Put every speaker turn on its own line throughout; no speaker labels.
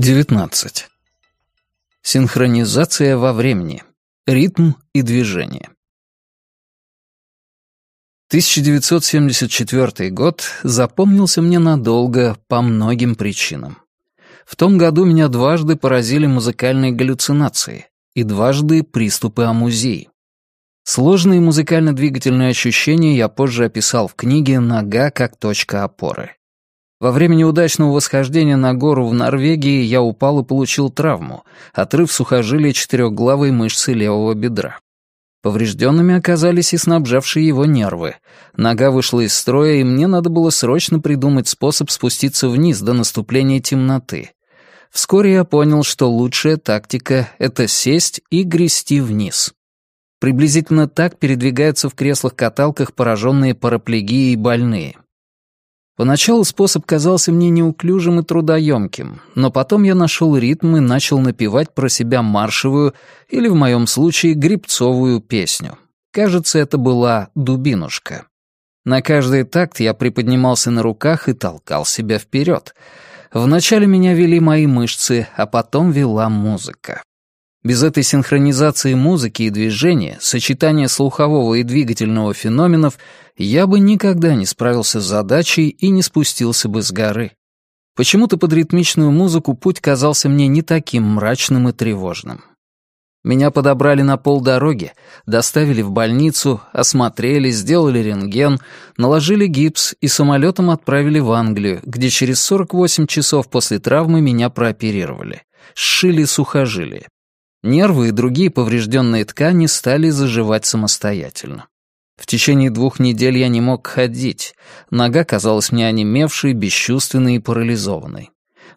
19. Синхронизация во времени. Ритм и движение. 1974 год запомнился мне надолго по многим причинам. В том году меня дважды поразили музыкальные галлюцинации и дважды приступы амузии. Сложные музыкально-двигательные ощущения я позже описал в книге «Нога как точка опоры». Во время неудачного восхождения на гору в Норвегии я упал и получил травму, отрыв сухожилия четырехглавой мышцы левого бедра. Поврежденными оказались и снабжавшие его нервы. Нога вышла из строя, и мне надо было срочно придумать способ спуститься вниз до наступления темноты. Вскоре я понял, что лучшая тактика — это сесть и грести вниз. Приблизительно так передвигаются в креслах-каталках пораженные и больные — Поначалу способ казался мне неуклюжим и трудоемким, но потом я нашел ритм и начал напевать про себя маршевую или, в моем случае, грибцовую песню. Кажется, это была «Дубинушка». На каждый такт я приподнимался на руках и толкал себя вперед. Вначале меня вели мои мышцы, а потом вела музыка. Без этой синхронизации музыки и движения, сочетания слухового и двигательного феноменов, я бы никогда не справился с задачей и не спустился бы с горы. Почему-то под ритмичную музыку путь казался мне не таким мрачным и тревожным. Меня подобрали на полдороги, доставили в больницу, осмотрели, сделали рентген, наложили гипс и самолетом отправили в Англию, где через 48 часов после травмы меня прооперировали. Сшили сухожилие, Нервы и другие поврежденные ткани стали заживать самостоятельно. В течение двух недель я не мог ходить. Нога казалась мне онемевшей, бесчувственной и парализованной.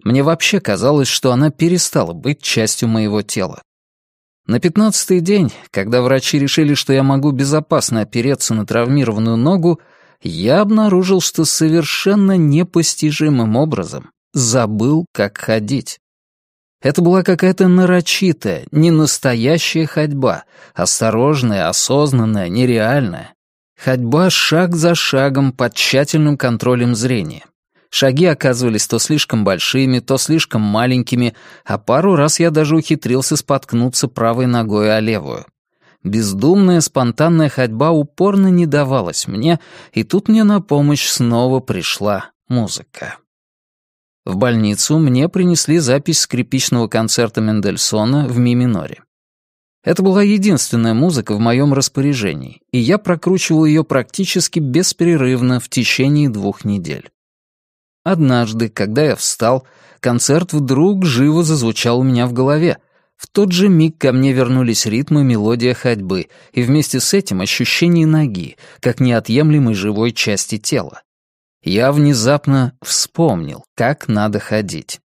Мне вообще казалось, что она перестала быть частью моего тела. На пятнадцатый день, когда врачи решили, что я могу безопасно опереться на травмированную ногу, я обнаружил, что совершенно непостижимым образом забыл, как ходить. Это была какая-то нарочитая, не настоящая ходьба, осторожная, осознанная, нереальная. Ходьба шаг за шагом под тщательным контролем зрения. Шаги оказывались то слишком большими, то слишком маленькими, а пару раз я даже ухитрился споткнуться правой ногой о левую. Бездумная, спонтанная ходьба упорно не давалась мне, и тут мне на помощь снова пришла музыка. В больницу мне принесли запись скрипичного концерта Мендельсона в ми-миноре. Это была единственная музыка в моем распоряжении, и я прокручивал ее практически беспрерывно в течение двух недель. Однажды, когда я встал, концерт вдруг живо зазвучал у меня в голове. В тот же миг ко мне вернулись ритмы мелодия ходьбы и вместе с этим ощущение ноги, как неотъемлемой живой части тела я внезапно вспомнил, как надо ходить.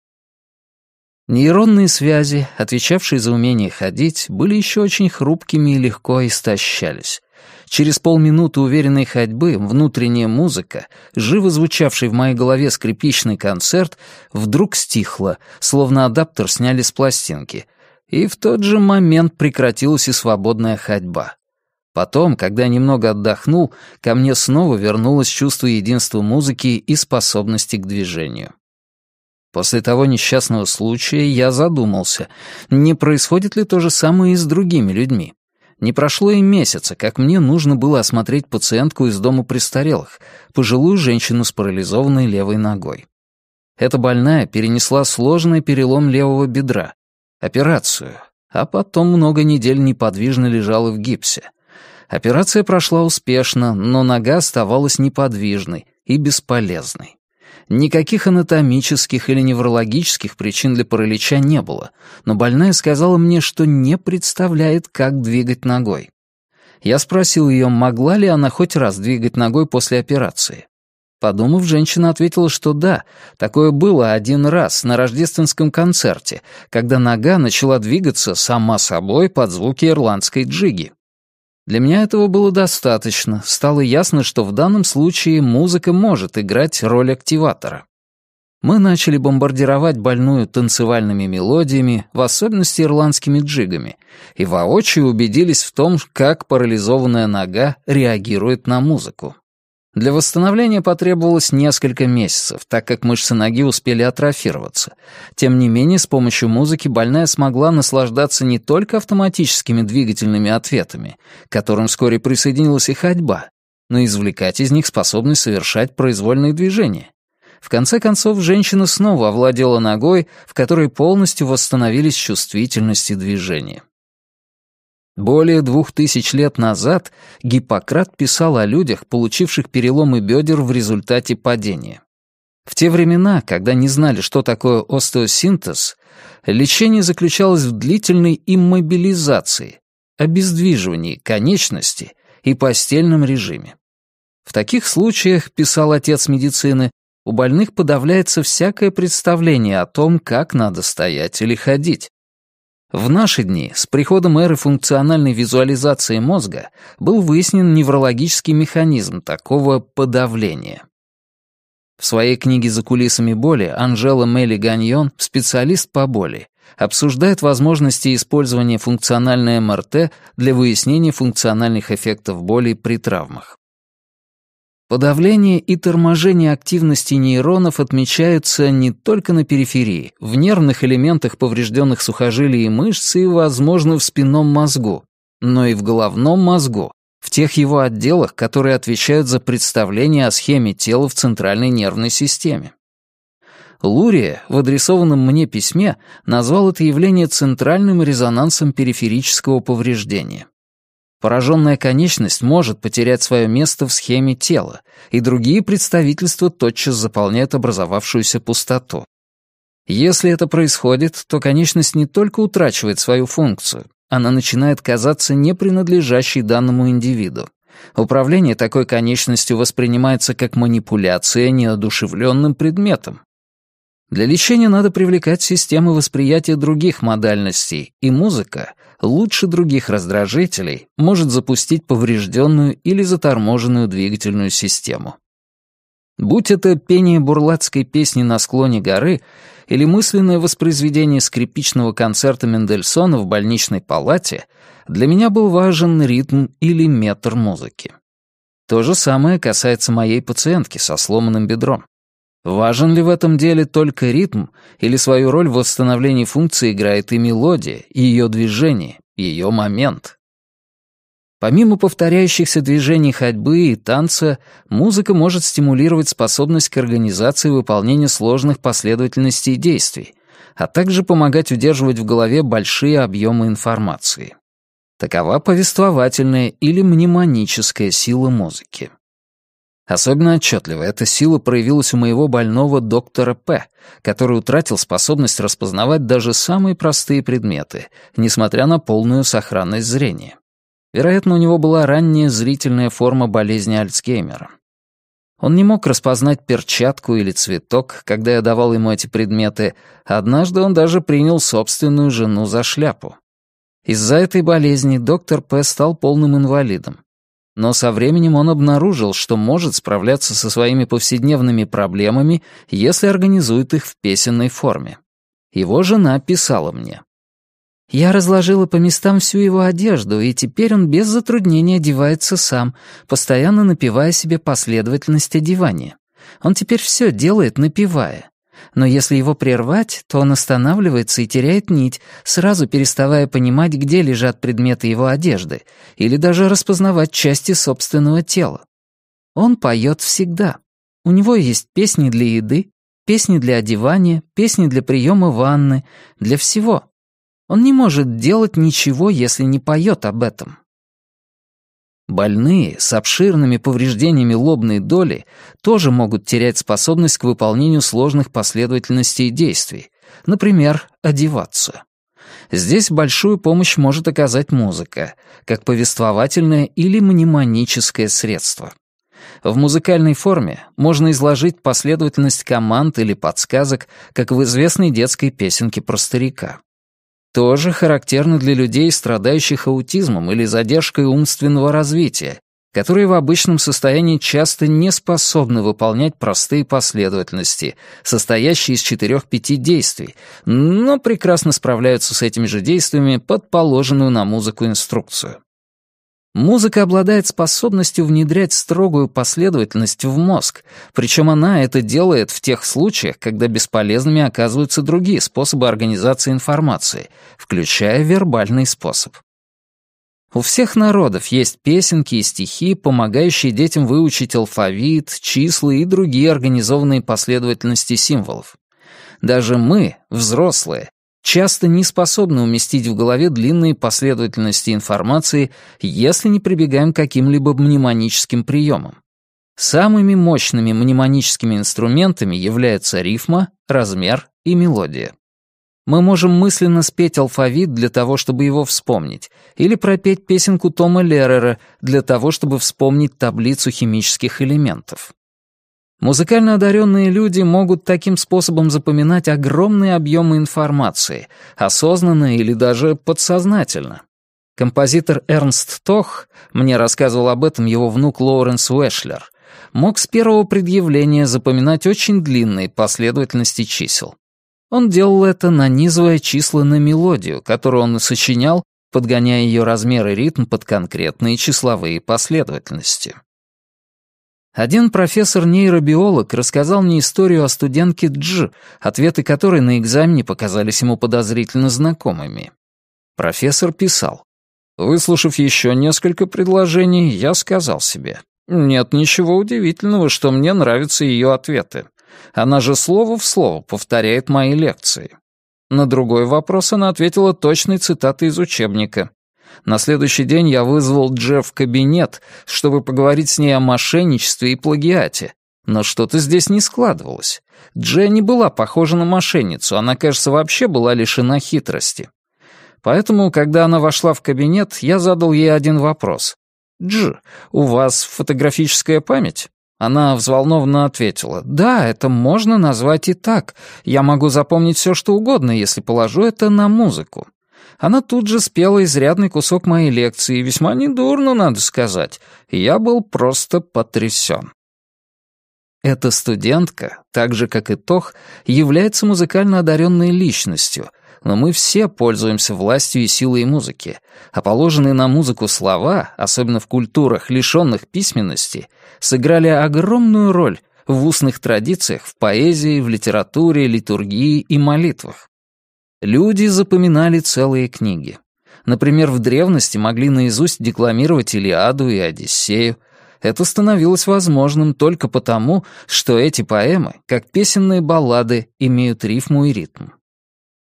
Нейронные связи, отвечавшие за умение ходить, были еще очень хрупкими и легко истощались. Через полминуты уверенной ходьбы внутренняя музыка, живо звучавший в моей голове скрипичный концерт, вдруг стихла, словно адаптер сняли с пластинки, и в тот же момент прекратилась и свободная ходьба. Потом, когда немного отдохнул, ко мне снова вернулось чувство единства музыки и способности к движению. После того несчастного случая я задумался, не происходит ли то же самое и с другими людьми. Не прошло и месяца, как мне нужно было осмотреть пациентку из дома престарелых, пожилую женщину с парализованной левой ногой. Эта больная перенесла сложный перелом левого бедра, операцию, а потом много недель неподвижно лежала в гипсе — Операция прошла успешно, но нога оставалась неподвижной и бесполезной. Никаких анатомических или неврологических причин для паралича не было, но больная сказала мне, что не представляет, как двигать ногой. Я спросил ее, могла ли она хоть раз двигать ногой после операции. Подумав, женщина ответила, что да, такое было один раз на рождественском концерте, когда нога начала двигаться сама собой под звуки ирландской джиги. Для меня этого было достаточно. Стало ясно, что в данном случае музыка может играть роль активатора. Мы начали бомбардировать больную танцевальными мелодиями, в особенности ирландскими джигами, и воочию убедились в том, как парализованная нога реагирует на музыку. Для восстановления потребовалось несколько месяцев, так как мышцы ноги успели атрофироваться. Тем не менее, с помощью музыки больная смогла наслаждаться не только автоматическими двигательными ответами, к которым вскоре присоединилась и ходьба, но и извлекать из них способность совершать произвольные движения. В конце концов, женщина снова овладела ногой, в которой полностью восстановились чувствительность и движение. Более двух тысяч лет назад Гиппократ писал о людях, получивших переломы бедер в результате падения. В те времена, когда не знали, что такое остеосинтез, лечение заключалось в длительной иммобилизации, обездвиживании конечности и постельном режиме. В таких случаях, писал отец медицины, у больных подавляется всякое представление о том, как надо стоять или ходить. В наши дни с приходом эры функциональной визуализации мозга был выяснен неврологический механизм такого подавления. В своей книге «За кулисами боли» Анжела Мелли Ганьон, специалист по боли, обсуждает возможности использования функциональной МРТ для выяснения функциональных эффектов боли при травмах. Подавление и торможение активности нейронов отмечаются не только на периферии, в нервных элементах поврежденных сухожилий и мышц и, возможно, в спинном мозгу, но и в головном мозгу, в тех его отделах, которые отвечают за представление о схеме тела в центральной нервной системе. Лурия в адресованном мне письме назвал это явление центральным резонансом периферического повреждения. Пораженная конечность может потерять свое место в схеме тела, и другие представительства тотчас заполняют образовавшуюся пустоту. Если это происходит, то конечность не только утрачивает свою функцию, она начинает казаться не принадлежащей данному индивиду. Управление такой конечностью воспринимается как манипуляция неодушевленным предметом. Для лечения надо привлекать системы восприятия других модальностей, и музыка — лучше других раздражителей может запустить поврежденную или заторможенную двигательную систему. Будь это пение бурлацкой песни на склоне горы или мысленное воспроизведение скрипичного концерта Мендельсона в больничной палате, для меня был важен ритм или метр музыки. То же самое касается моей пациентки со сломанным бедром. Важен ли в этом деле только ритм, или свою роль в восстановлении функции играет и мелодия, и ее движение, и ее момент? Помимо повторяющихся движений ходьбы и танца, музыка может стимулировать способность к организации и выполнению сложных последовательностей действий, а также помогать удерживать в голове большие объемы информации. Такова повествовательная или мнемоническая сила музыки. Особенно отчетливо эта сила проявилась у моего больного доктора П., который утратил способность распознавать даже самые простые предметы, несмотря на полную сохранность зрения. Вероятно, у него была ранняя зрительная форма болезни Альцгеймера. Он не мог распознать перчатку или цветок, когда я давал ему эти предметы, однажды он даже принял собственную жену за шляпу. Из-за этой болезни доктор П. стал полным инвалидом но со временем он обнаружил, что может справляться со своими повседневными проблемами, если организует их в песенной форме. Его жена писала мне. «Я разложила по местам всю его одежду, и теперь он без затруднения одевается сам, постоянно напевая себе последовательность одевания. Он теперь все делает, напевая. Но если его прервать, то он останавливается и теряет нить, сразу переставая понимать, где лежат предметы его одежды, или даже распознавать части собственного тела. Он поет всегда. У него есть песни для еды, песни для одевания, песни для приема ванны, для всего. Он не может делать ничего, если не поет об этом. Больные с обширными повреждениями лобной доли тоже могут терять способность к выполнению сложных последовательностей действий, например, одеваться. Здесь большую помощь может оказать музыка, как повествовательное или мнемоническое средство. В музыкальной форме можно изложить последовательность команд или подсказок, как в известной детской песенке про старика тоже характерно для людей, страдающих аутизмом или задержкой умственного развития, которые в обычном состоянии часто не способны выполнять простые последовательности, состоящие из 4-5 действий, но прекрасно справляются с этими же действиями под положенную на музыку инструкцию. Музыка обладает способностью внедрять строгую последовательность в мозг, причем она это делает в тех случаях, когда бесполезными оказываются другие способы организации информации, включая вербальный способ. У всех народов есть песенки и стихи, помогающие детям выучить алфавит, числа и другие организованные последовательности символов. Даже мы, взрослые, часто не способны уместить в голове длинные последовательности информации, если не прибегаем к каким-либо мнемоническим приемам. Самыми мощными мнемоническими инструментами являются рифма, размер и мелодия. Мы можем мысленно спеть алфавит для того, чтобы его вспомнить, или пропеть песенку Тома Леррера для того, чтобы вспомнить таблицу химических элементов. Музыкально одаренные люди могут таким способом запоминать огромные объемы информации, осознанно или даже подсознательно. Композитор Эрнст Тох, мне рассказывал об этом его внук Лоуренс Уэшлер, мог с первого предъявления запоминать очень длинные последовательности чисел. Он делал это, нанизывая числа на мелодию, которую он сочинял, подгоняя ее размер и ритм под конкретные числовые последовательности. Один профессор-нейробиолог рассказал мне историю о студентке Дж, ответы которой на экзамене показались ему подозрительно знакомыми. Профессор писал. Выслушав еще несколько предложений, я сказал себе, «Нет ничего удивительного, что мне нравятся ее ответы. Она же слово в слово повторяет мои лекции». На другой вопрос она ответила точной цитатой из учебника. На следующий день я вызвал Джефф в кабинет, чтобы поговорить с ней о мошенничестве и плагиате. Но что-то здесь не складывалось. Дженни была похожа на мошенницу, она, кажется, вообще была лишена хитрости. Поэтому, когда она вошла в кабинет, я задал ей один вопрос. «Дж, у вас фотографическая память?» Она взволнованно ответила, «Да, это можно назвать и так. Я могу запомнить все, что угодно, если положу это на музыку» она тут же спела изрядный кусок моей лекции, весьма недурно, надо сказать. Я был просто потрясен. Эта студентка, так же как и Тох, является музыкально одаренной личностью, но мы все пользуемся властью и силой музыки, а положенные на музыку слова, особенно в культурах, лишённых письменности, сыграли огромную роль в устных традициях, в поэзии, в литературе, литургии и молитвах. Люди запоминали целые книги. Например, в древности могли наизусть декламировать Илиаду и Одиссею. Это становилось возможным только потому, что эти поэмы, как песенные баллады, имеют рифму и ритм.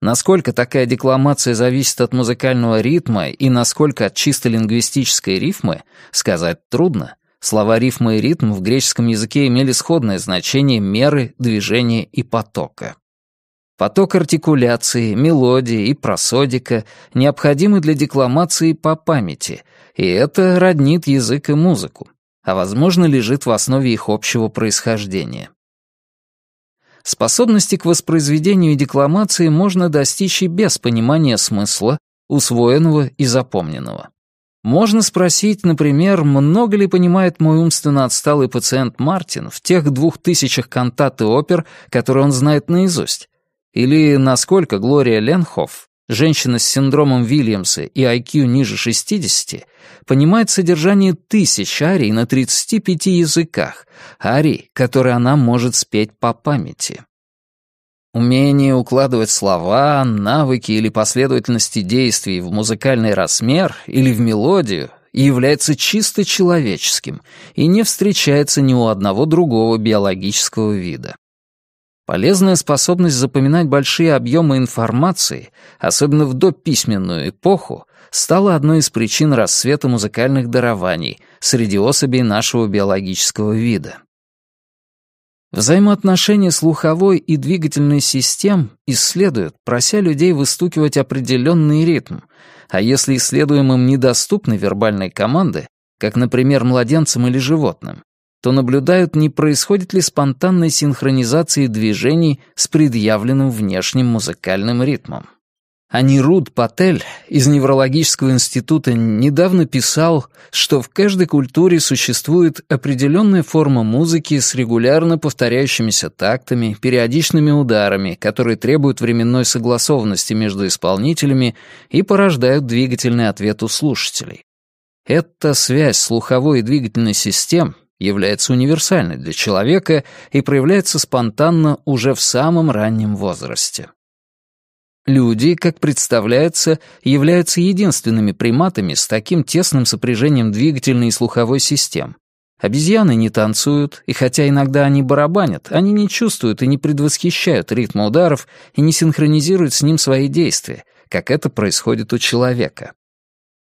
Насколько такая декламация зависит от музыкального ритма и насколько от чисто лингвистической рифмы, сказать трудно. Слова рифма и ритм в греческом языке имели сходное значение меры, движения и потока. Поток артикуляции, мелодии и просодика необходимы для декламации по памяти, и это роднит язык и музыку, а, возможно, лежит в основе их общего происхождения. Способности к воспроизведению и декламации можно достичь и без понимания смысла, усвоенного и запомненного. Можно спросить, например, много ли понимает мой умственно отсталый пациент Мартин в тех двух тысячах кантат и опер, которые он знает наизусть, или насколько Глория Ленхоф, женщина с синдромом Вильямса и IQ ниже 60, понимает содержание тысяч арий на 35 языках, арий, которые она может спеть по памяти. Умение укладывать слова, навыки или последовательности действий в музыкальный размер или в мелодию является чисто человеческим и не встречается ни у одного другого биологического вида. Полезная способность запоминать большие объемы информации, особенно в дописьменную эпоху, стала одной из причин расцвета музыкальных дарований среди особей нашего биологического вида. Взаимоотношения слуховой и двигательной систем исследуют, прося людей выстукивать определенный ритм, а если исследуемым недоступны вербальные команды, как, например, младенцам или животным, то наблюдают, не происходит ли спонтанной синхронизации движений с предъявленным внешним музыкальным ритмом. Анируд Патель из Неврологического института недавно писал, что в каждой культуре существует определенная форма музыки с регулярно повторяющимися тактами, периодичными ударами, которые требуют временной согласованности между исполнителями и порождают двигательный ответ у слушателей. Эта связь слуховой и двигательной систем является универсальной для человека и проявляется спонтанно уже в самом раннем возрасте. Люди, как представляется, являются единственными приматами с таким тесным сопряжением двигательной и слуховой систем. Обезьяны не танцуют, и хотя иногда они барабанят, они не чувствуют и не предвосхищают ритм ударов и не синхронизируют с ним свои действия, как это происходит у человека.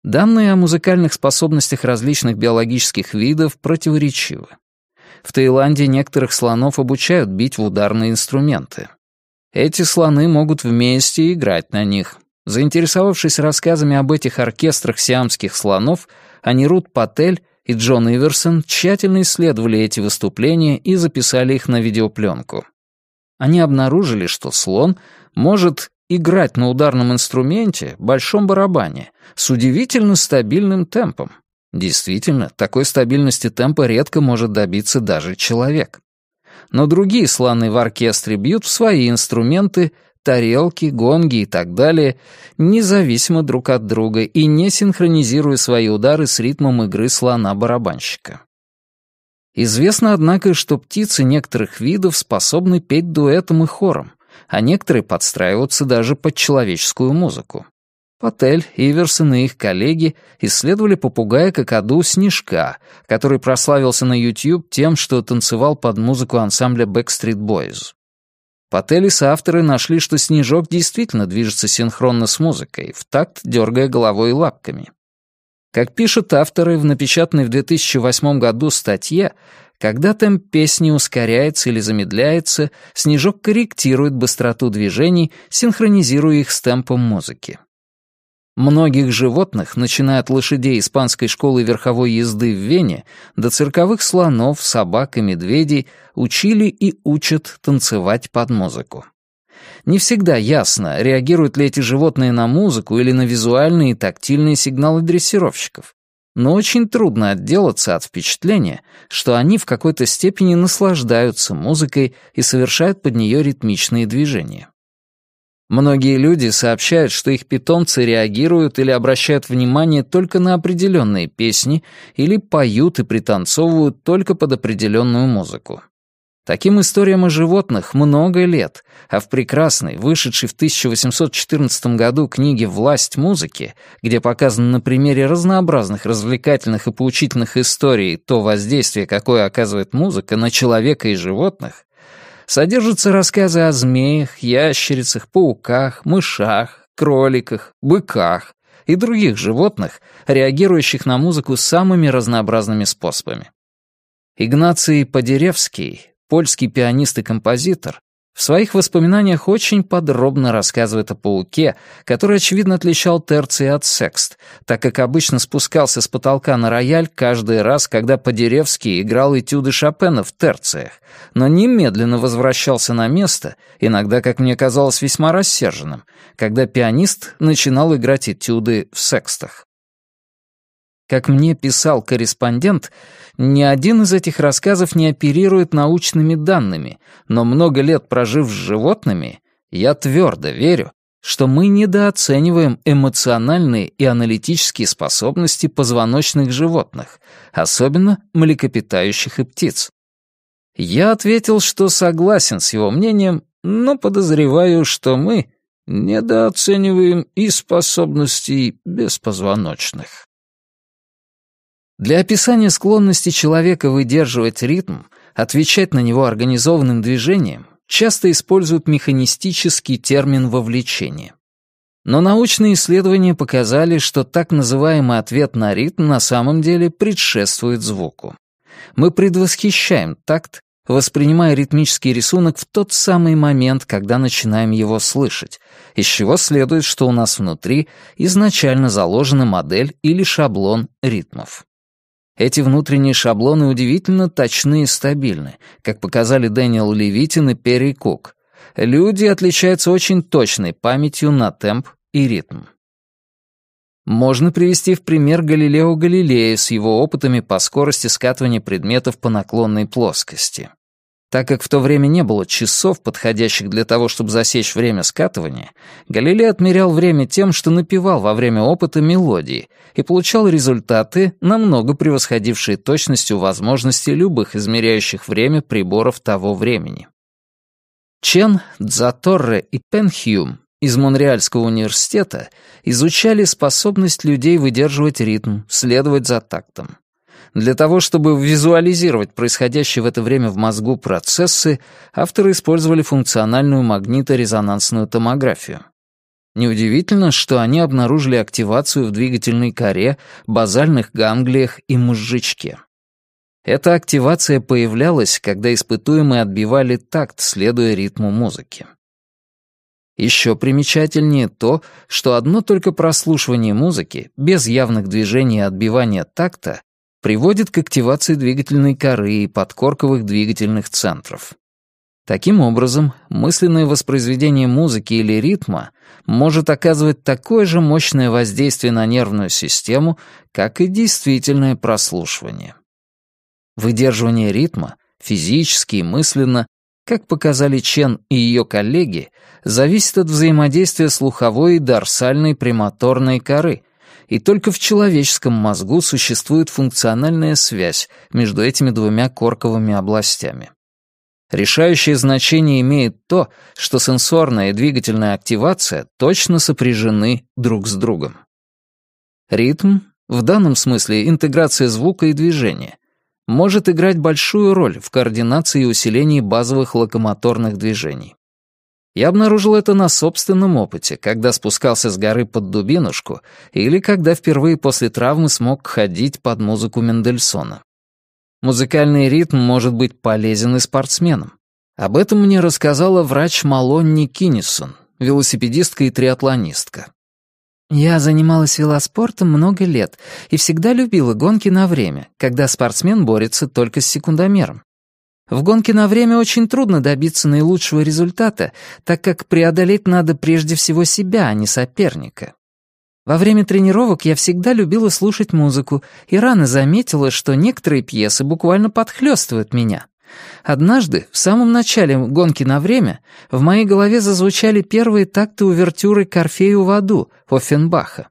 Данные о музыкальных способностях различных биологических видов противоречивы. В Таиланде некоторых слонов обучают бить в ударные инструменты. Эти слоны могут вместе играть на них. Заинтересовавшись рассказами об этих оркестрах сиамских слонов, Анирут Патель и Джон Иверсон тщательно исследовали эти выступления и записали их на видеопленку. Они обнаружили, что слон может играть на ударном инструменте, большом барабане, с удивительно стабильным темпом. Действительно, такой стабильности темпа редко может добиться даже человек. Но другие слоны в оркестре бьют в свои инструменты, тарелки, гонги и так далее, независимо друг от друга и не синхронизируя свои удары с ритмом игры слона-барабанщика. Известно, однако, что птицы некоторых видов способны петь дуэтом и хором а некоторые подстраиваются даже под человеческую музыку. Потель, Иверсон и их коллеги исследовали попугая Кокоду Снежка, который прославился на YouTube тем, что танцевал под музыку ансамбля Backstreet Boys. Потель и соавторы нашли, что Снежок действительно движется синхронно с музыкой, в такт дергая головой и лапками. Как пишут авторы в напечатанной в 2008 году статье, когда темп песни ускоряется или замедляется, снежок корректирует быстроту движений, синхронизируя их с темпом музыки. Многих животных, начиная от лошадей испанской школы верховой езды в Вене до цирковых слонов, собак и медведей, учили и учат танцевать под музыку. Не всегда ясно, реагируют ли эти животные на музыку или на визуальные и тактильные сигналы дрессировщиков но очень трудно отделаться от впечатления, что они в какой-то степени наслаждаются музыкой и совершают под нее ритмичные движения. Многие люди сообщают, что их питомцы реагируют или обращают внимание только на определенные песни или поют и пританцовывают только под определенную музыку. Таким историям о животных много лет, а в прекрасной, вышедшей в 1814 году книге «Власть музыки», где показано на примере разнообразных развлекательных и поучительных историй то воздействие, какое оказывает музыка на человека и животных, содержатся рассказы о змеях, ящерицах, пауках, мышах, кроликах, быках и других животных, реагирующих на музыку самыми разнообразными способами. Игнаций Подеревский польский пианист и композитор, в своих воспоминаниях очень подробно рассказывает о пауке, который, очевидно, отличал терции от секст, так как обычно спускался с потолка на рояль каждый раз, когда Подеревский играл этюды Шопена в терциях, но немедленно возвращался на место, иногда, как мне казалось, весьма рассерженным, когда пианист начинал играть этюды в секстах. Как мне писал корреспондент, ни один из этих рассказов не оперирует научными данными, но много лет прожив с животными, я твердо верю, что мы недооцениваем эмоциональные и аналитические способности позвоночных животных, особенно млекопитающих и птиц. Я ответил, что согласен с его мнением, но подозреваю, что мы недооцениваем и способностей беспозвоночных. Для описания склонности человека выдерживать ритм, отвечать на него организованным движением, часто используют механистический термин вовлечение. Но научные исследования показали, что так называемый ответ на ритм на самом деле предшествует звуку. Мы предвосхищаем такт, воспринимая ритмический рисунок в тот самый момент, когда начинаем его слышать, из чего следует, что у нас внутри изначально заложена модель или шаблон ритмов. Эти внутренние шаблоны удивительно точны и стабильны, как показали Дэниел Левитин и Перри Кук. Люди отличаются очень точной памятью на темп и ритм. Можно привести в пример Галилео Галилея с его опытами по скорости скатывания предметов по наклонной плоскости. Так как в то время не было часов, подходящих для того, чтобы засечь время скатывания, Галилей отмерял время тем, что напевал во время опыта мелодии и получал результаты, намного превосходившие точностью возможности любых измеряющих время приборов того времени. Чен, Дзаторре и Пенхьюм из Монреальского университета изучали способность людей выдерживать ритм, следовать за тактом. Для того, чтобы визуализировать происходящие в это время в мозгу процессы, авторы использовали функциональную магниторезонансную томографию. Неудивительно, что они обнаружили активацию в двигательной коре, базальных ганглиях и мозжечке. Эта активация появлялась, когда испытуемые отбивали такт, следуя ритму музыки. Еще примечательнее то, что одно только прослушивание музыки, без явных движений и отбивания такта, приводит к активации двигательной коры и подкорковых двигательных центров. Таким образом, мысленное воспроизведение музыки или ритма может оказывать такое же мощное воздействие на нервную систему, как и действительное прослушивание. Выдерживание ритма, физически и мысленно, как показали Чен и ее коллеги, зависит от взаимодействия слуховой и дорсальной премоторной коры, и только в человеческом мозгу существует функциональная связь между этими двумя корковыми областями. Решающее значение имеет то, что сенсорная и двигательная активация точно сопряжены друг с другом. Ритм, в данном смысле интеграция звука и движения, может играть большую роль в координации и усилении базовых локомоторных движений. Я обнаружил это на собственном опыте, когда спускался с горы под дубинушку или когда впервые после травмы смог ходить под музыку Мендельсона. Музыкальный ритм может быть полезен и спортсменам. Об этом мне рассказала врач Малон Никинисон, велосипедистка и триатлонистка. Я занималась велоспортом много лет и всегда любила гонки на время, когда спортсмен борется только с секундомером. В гонке на время очень трудно добиться наилучшего результата, так как преодолеть надо прежде всего себя, а не соперника. Во время тренировок я всегда любила слушать музыку и рано заметила, что некоторые пьесы буквально подхлёстывают меня. Однажды, в самом начале гонки на время, в моей голове зазвучали первые такты увертюры «Корфею в аду» Оффенбаха.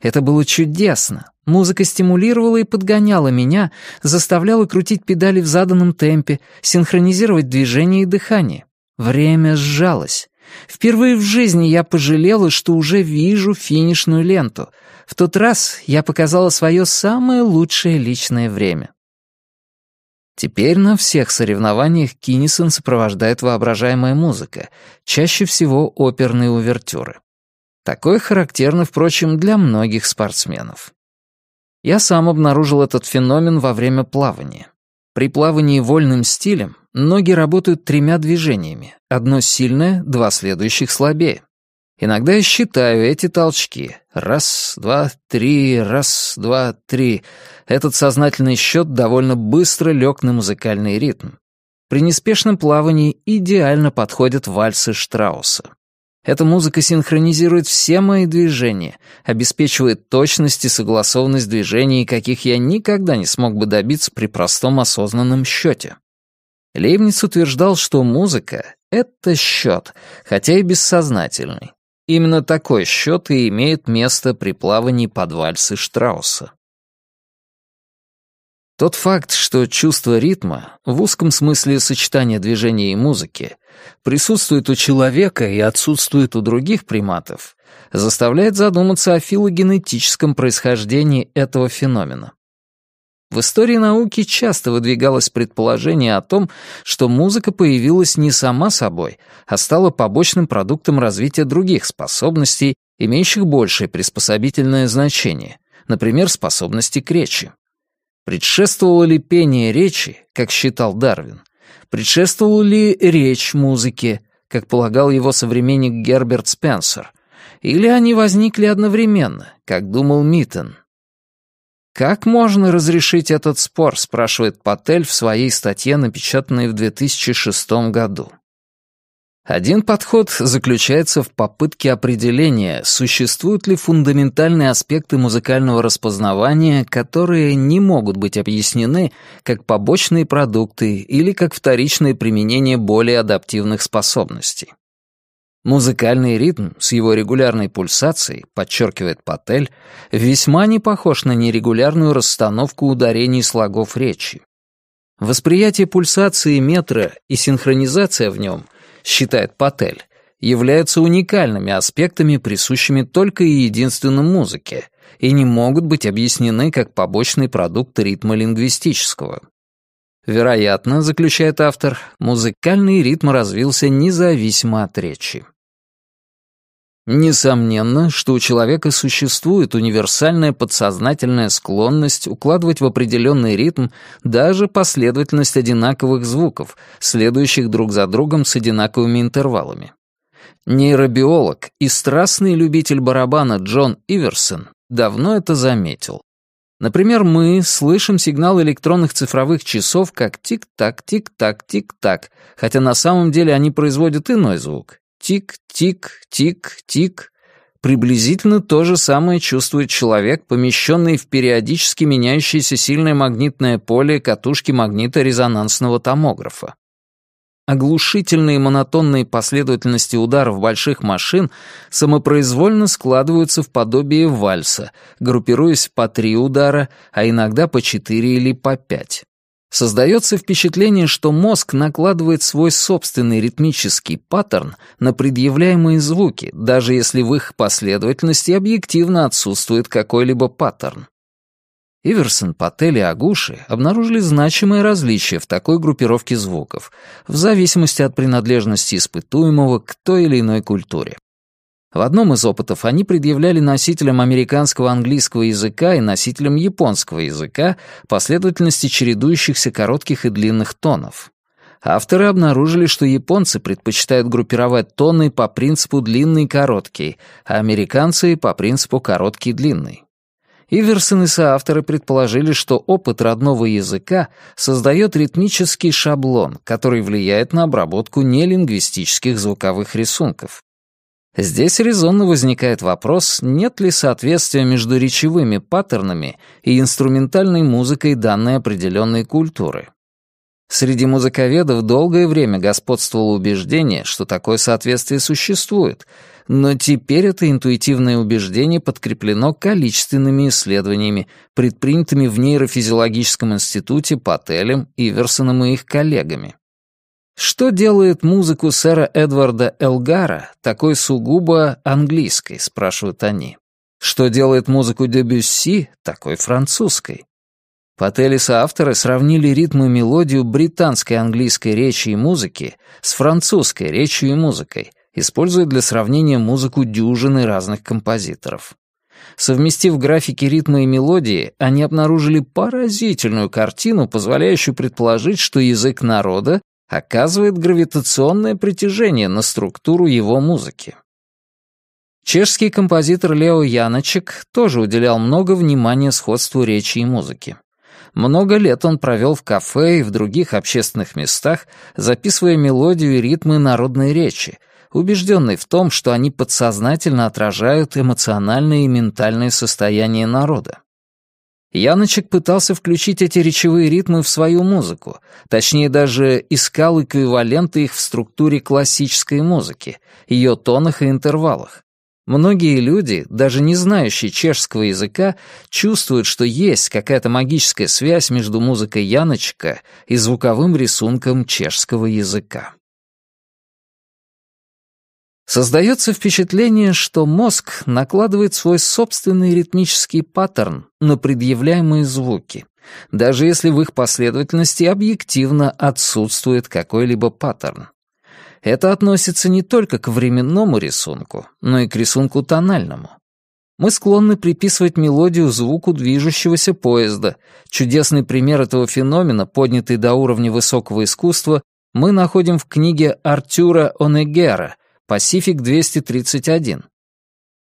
Это было чудесно. Музыка стимулировала и подгоняла меня, заставляла крутить педали в заданном темпе, синхронизировать движение и дыхание. Время сжалось. Впервые в жизни я пожалела, что уже вижу финишную ленту. В тот раз я показала свое самое лучшее личное время. Теперь на всех соревнованиях Киннисон сопровождает воображаемая музыка, чаще всего оперные увертюры. Такое характерно, впрочем, для многих спортсменов. Я сам обнаружил этот феномен во время плавания. При плавании вольным стилем ноги работают тремя движениями. Одно сильное, два следующих слабее. Иногда я считаю эти толчки. Раз, два, три, раз, два, три. Этот сознательный счет довольно быстро лег на музыкальный ритм. При неспешном плавании идеально подходят вальсы Штрауса. Эта музыка синхронизирует все мои движения, обеспечивает точность и согласованность движений, каких я никогда не смог бы добиться при простом осознанном счете. Лейбниц утверждал, что музыка — это счет, хотя и бессознательный. Именно такой счет и имеет место при плавании под вальсы Штрауса. Тот факт, что чувство ритма, в узком смысле сочетания движения и музыки, присутствует у человека и отсутствует у других приматов, заставляет задуматься о филогенетическом происхождении этого феномена. В истории науки часто выдвигалось предположение о том, что музыка появилась не сама собой, а стала побочным продуктом развития других способностей, имеющих большее приспособительное значение, например, способности к речи. Предшествовало ли пение речи, как считал Дарвин? Предшествовала ли речь музыке, как полагал его современник Герберт Спенсер? Или они возникли одновременно, как думал Миттен? «Как можно разрешить этот спор?» — спрашивает Паттель в своей статье, напечатанной в 2006 году. Один подход заключается в попытке определения, существуют ли фундаментальные аспекты музыкального распознавания, которые не могут быть объяснены как побочные продукты или как вторичное применение более адаптивных способностей. Музыкальный ритм с его регулярной пульсацией, подчеркивает Паттель, весьма не похож на нерегулярную расстановку ударений слогов речи. Восприятие пульсации метра и синхронизация в нем — считает Патель, являются уникальными аспектами, присущими только и единственно музыке, и не могут быть объяснены как побочный продукт ритма лингвистического. Вероятно, заключает автор, музыкальный ритм развился независимо от речи. Несомненно, что у человека существует универсальная подсознательная склонность укладывать в определенный ритм даже последовательность одинаковых звуков, следующих друг за другом с одинаковыми интервалами. Нейробиолог и страстный любитель барабана Джон Иверсон давно это заметил. Например, мы слышим сигнал электронных цифровых часов как тик-так, тик-так, тик-так, хотя на самом деле они производят иной звук Тик-тик-тик-тик. Приблизительно то же самое чувствует человек, помещенный в периодически меняющееся сильное магнитное поле катушки магниторезонансного томографа. Оглушительные монотонные последовательности ударов больших машин самопроизвольно складываются в подобие вальса, группируясь по три удара, а иногда по четыре или по пять. Создается впечатление, что мозг накладывает свой собственный ритмический паттерн на предъявляемые звуки, даже если в их последовательности объективно отсутствует какой-либо паттерн. Иверсон, Паттель и Агуши обнаружили значимые различия в такой группировке звуков, в зависимости от принадлежности испытуемого к той или иной культуре. В одном из опытов они предъявляли носителям американского английского языка и носителям японского языка последовательности чередующихся коротких и длинных тонов. Авторы обнаружили, что японцы предпочитают группировать тоны по принципу длинный-короткий, а американцы — по принципу короткий-длинный. Иверсон и соавторы предположили, что опыт родного языка создает ритмический шаблон, который влияет на обработку нелингвистических звуковых рисунков. Здесь резонно возникает вопрос, нет ли соответствия между речевыми паттернами и инструментальной музыкой данной определенной культуры. Среди музыковедов долгое время господствовало убеждение, что такое соответствие существует, но теперь это интуитивное убеждение подкреплено количественными исследованиями, предпринятыми в нейрофизиологическом институте Пателем, Иверсоном и их коллегами. Что делает музыку сэра Эдварда Элгара такой сугубо английской, спрашивают они. Что делает музыку Дебюсси такой французской? Пателиса авторы сравнили ритм и мелодию британской английской речи и музыки с французской речью и музыкой, используя для сравнения музыку дюжины разных композиторов. Совместив графики ритма и мелодии, они обнаружили поразительную картину, позволяющую предположить, что язык народа оказывает гравитационное притяжение на структуру его музыки. Чешский композитор Лео Яночек тоже уделял много внимания сходству речи и музыки. Много лет он провел в кафе и в других общественных местах, записывая мелодию и ритмы народной речи, убежденный в том, что они подсознательно отражают эмоциональное и ментальное состояние народа. Яночек пытался включить эти речевые ритмы в свою музыку, точнее даже искал эквиваленты их в структуре классической музыки, ее тонах и интервалах. Многие люди, даже не знающие чешского языка, чувствуют, что есть какая-то магическая связь между музыкой Яночка и звуковым рисунком чешского языка. Создается впечатление, что мозг накладывает свой собственный ритмический паттерн на предъявляемые звуки, даже если в их последовательности объективно отсутствует какой-либо паттерн. Это относится не только к временному рисунку, но и к рисунку тональному. Мы склонны приписывать мелодию звуку движущегося поезда. Чудесный пример этого феномена, поднятый до уровня высокого искусства, мы находим в книге Артюра Онегера — Пасифик 231.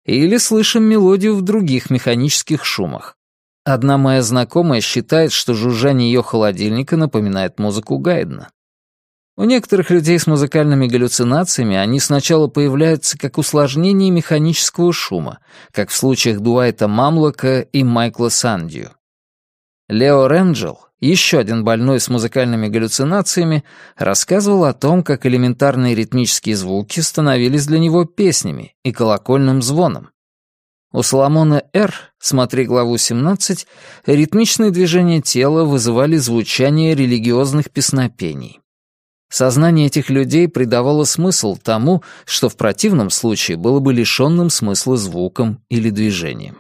Или слышим мелодию в других механических шумах. Одна моя знакомая считает, что жужжание ее холодильника напоминает музыку Гайдена. У некоторых людей с музыкальными галлюцинациями они сначала появляются как усложнение механического шума, как в случаях Дуайта Мамлока и Майкла Сандью. Лео Ренджел, еще один больной с музыкальными галлюцинациями, рассказывал о том, как элементарные ритмические звуки становились для него песнями и колокольным звоном. У Соломона Р, смотри главу 17, ритмичные движения тела вызывали звучание религиозных песнопений. Сознание этих людей придавало смысл тому, что в противном случае было бы лишенным смысла звуком или движением.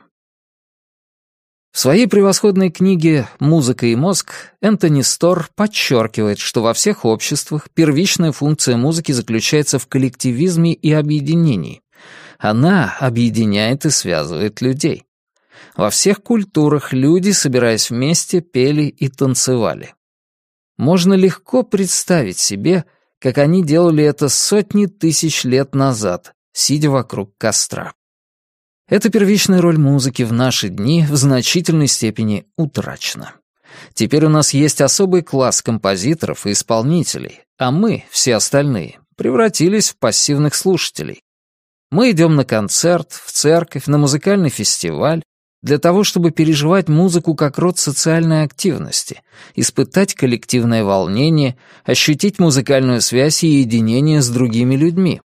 В своей превосходной книге «Музыка и мозг» Энтони Стор подчеркивает, что во всех обществах первичная функция музыки заключается в коллективизме и объединении. Она объединяет и связывает людей. Во всех культурах люди, собираясь вместе, пели и танцевали. Можно легко представить себе, как они делали это сотни тысяч лет назад, сидя вокруг костра. Эта первичная роль музыки в наши дни в значительной степени утрачена. Теперь у нас есть особый класс композиторов и исполнителей, а мы, все остальные, превратились в пассивных слушателей. Мы идем на концерт, в церковь, на музыкальный фестиваль для того, чтобы переживать музыку как род социальной активности, испытать коллективное волнение, ощутить музыкальную связь и единение с другими людьми.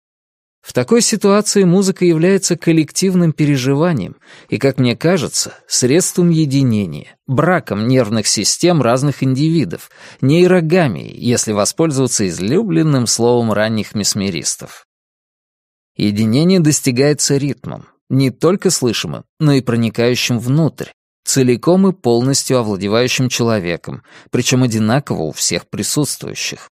В такой ситуации музыка является коллективным переживанием и, как мне кажется, средством единения, браком нервных систем разных индивидов, нейрогамией, если воспользоваться излюбленным словом ранних месмеристов. Единение достигается ритмом, не только слышимым, но и проникающим внутрь, целиком и полностью овладевающим человеком, причем одинаково у всех присутствующих.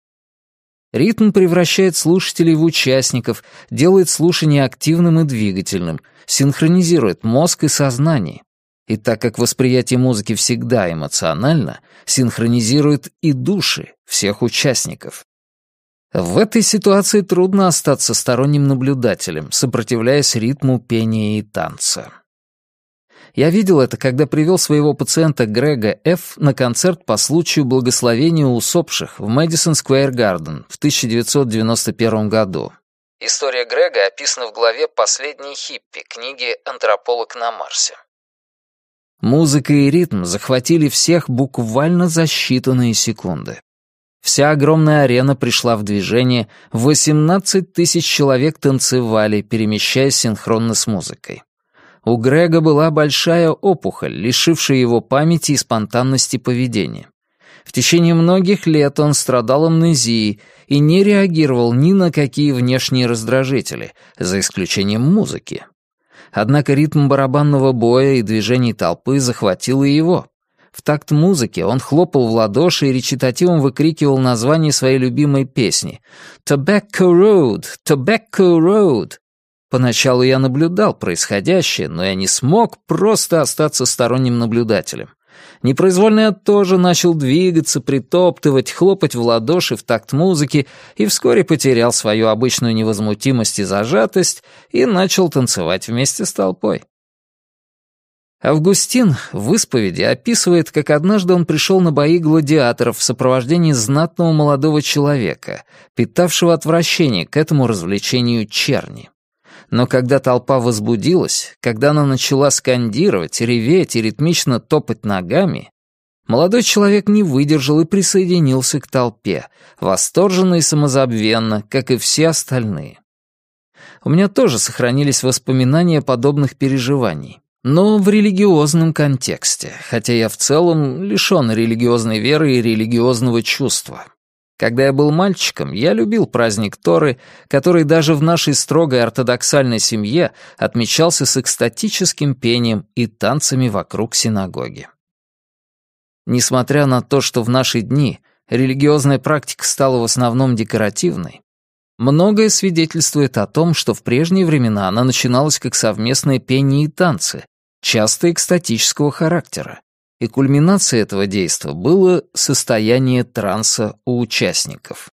Ритм превращает слушателей в участников, делает слушание активным и двигательным, синхронизирует мозг и сознание. И так как восприятие музыки всегда эмоционально, синхронизирует и души всех участников. В этой ситуации трудно остаться сторонним наблюдателем, сопротивляясь ритму пения и танца. Я видел это, когда привел своего пациента Грега Ф. на концерт по случаю благословения усопших в Мэдисон Сквер Гарден в 1991 году. История Грега описана в главе «Последние хиппи» книги «Антрополог на Марсе». Музыка и ритм захватили всех буквально за считанные секунды. Вся огромная арена пришла в движение, 18 тысяч человек танцевали, перемещаясь синхронно с музыкой у Грега была большая опухоль, лишившая его памяти и спонтанности поведения. В течение многих лет он страдал амнезией и не реагировал ни на какие внешние раздражители, за исключением музыки. Однако ритм барабанного боя и движений толпы захватил и его. В такт музыки он хлопал в ладоши и речитативом выкрикивал название своей любимой песни «Tobacco Road! Tobacco Road!» Поначалу я наблюдал происходящее, но я не смог просто остаться сторонним наблюдателем. Непроизвольно я тоже начал двигаться, притоптывать, хлопать в ладоши в такт музыки и вскоре потерял свою обычную невозмутимость и зажатость и начал танцевать вместе с толпой. Августин в исповеди описывает, как однажды он пришел на бои гладиаторов в сопровождении знатного молодого человека, питавшего отвращение к этому развлечению черни. Но когда толпа возбудилась, когда она начала скандировать, реветь и ритмично топать ногами, молодой человек не выдержал и присоединился к толпе, восторженно и самозабвенно, как и все остальные. У меня тоже сохранились воспоминания подобных переживаний, но в религиозном контексте, хотя я в целом лишён религиозной веры и религиозного чувства. Когда я был мальчиком, я любил праздник Торы, который даже в нашей строгой ортодоксальной семье отмечался с экстатическим пением и танцами вокруг синагоги. Несмотря на то, что в наши дни религиозная практика стала в основном декоративной, многое свидетельствует о том, что в прежние времена она начиналась как совместное пение и танцы, часто экстатического характера, и кульминацией этого действа было состояние транса у участников.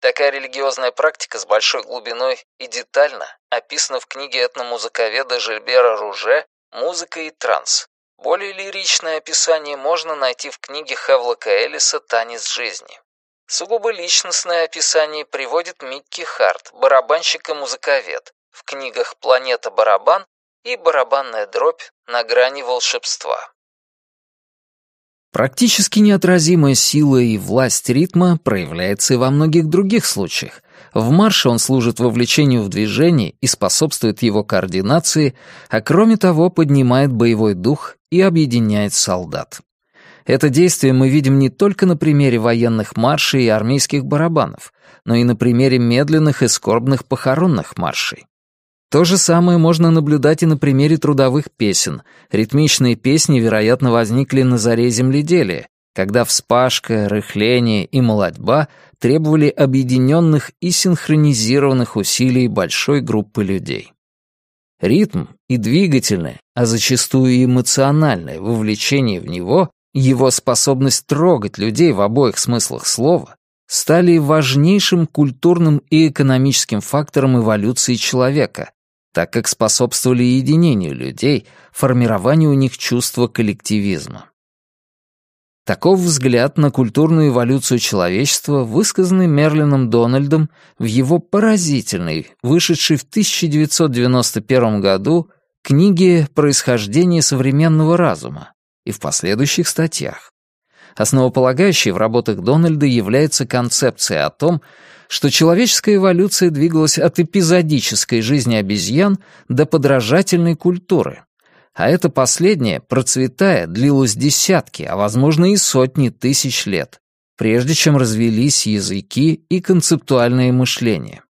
Такая религиозная практика с большой глубиной и детально описана в книге этномузыковеда Жильбера Руже «Музыка и транс». Более лиричное описание можно найти в книге Хевлока Эллиса «Танец жизни». Сугубо личностное описание приводит Микки Харт, барабанщик и музыковед, в книгах «Планета барабан» и «Барабанная дробь на грани волшебства». Практически неотразимая сила и власть ритма проявляется и во многих других случаях. В марше он служит вовлечению в движение и способствует его координации, а кроме того поднимает боевой дух и объединяет солдат. Это действие мы видим не только на примере военных маршей и армейских барабанов, но и на примере медленных и скорбных похоронных маршей. То же самое можно наблюдать и на примере трудовых песен. Ритмичные песни, вероятно, возникли на заре земледелия, когда вспашка, рыхление и молодьба требовали объединенных и синхронизированных усилий большой группы людей. Ритм и двигательное, а зачастую и эмоциональное вовлечение в него, его способность трогать людей в обоих смыслах слова, стали важнейшим культурным и экономическим фактором эволюции человека, так как способствовали единению людей, формированию у них чувства коллективизма. Таков взгляд на культурную эволюцию человечества, высказанный Мерлином Дональдом в его поразительной, вышедшей в 1991 году, книге «Происхождение современного разума» и в последующих статьях. Основополагающей в работах Дональда является концепция о том, что человеческая эволюция двигалась от эпизодической жизни обезьян до подражательной культуры, а это последнее, процветая, длилось десятки, а возможно и сотни тысяч лет, прежде чем развелись языки и концептуальное мышление.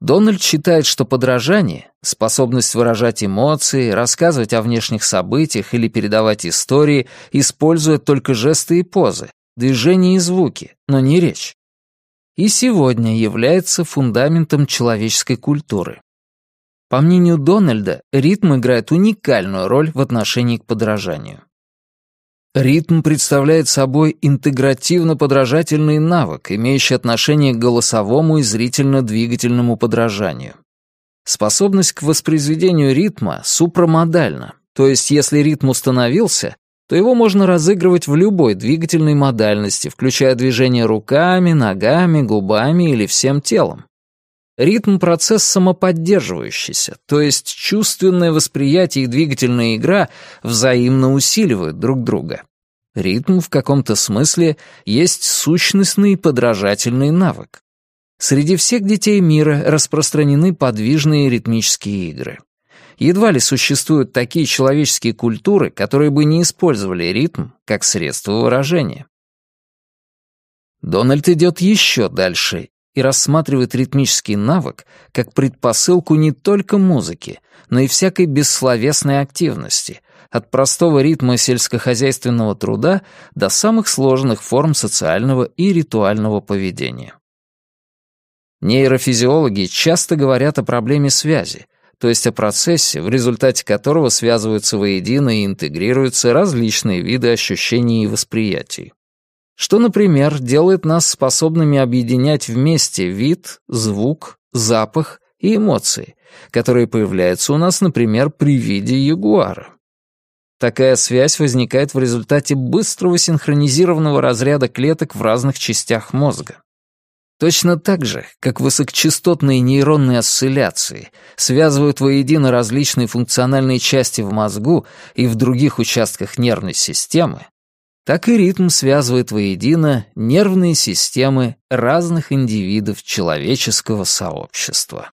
Дональд считает, что подражание, способность выражать эмоции, рассказывать о внешних событиях или передавать истории, используя только жесты и позы, движения и звуки, но не речь, и сегодня является фундаментом человеческой культуры. По мнению Дональда, ритм играет уникальную роль в отношении к подражанию. Ритм представляет собой интегративно-подражательный навык, имеющий отношение к голосовому и зрительно-двигательному подражанию. Способность к воспроизведению ритма супрамодальна, то есть если ритм установился, то его можно разыгрывать в любой двигательной модальности, включая движение руками, ногами, губами или всем телом. Ритм — процесс самоподдерживающийся, то есть чувственное восприятие и двигательная игра взаимно усиливают друг друга. Ритм в каком-то смысле есть сущностный подражательный навык. Среди всех детей мира распространены подвижные ритмические игры едва ли существуют такие человеческие культуры, которые бы не использовали ритм как средство выражения. Дональд идет еще дальше и рассматривает ритмический навык как предпосылку не только музыки, но и всякой бессловесной активности, от простого ритма сельскохозяйственного труда до самых сложных форм социального и ритуального поведения. Нейрофизиологи часто говорят о проблеме связи, то есть о процессе, в результате которого связываются воедино и интегрируются различные виды ощущений и восприятий. Что, например, делает нас способными объединять вместе вид, звук, запах и эмоции, которые появляются у нас, например, при виде ягуара. Такая связь возникает в результате быстрого синхронизированного разряда клеток в разных частях мозга. Точно так же, как высокочастотные нейронные осцилляции связывают воедино различные функциональные части в мозгу и в других участках нервной системы, так и ритм связывает воедино нервные системы разных индивидов человеческого сообщества.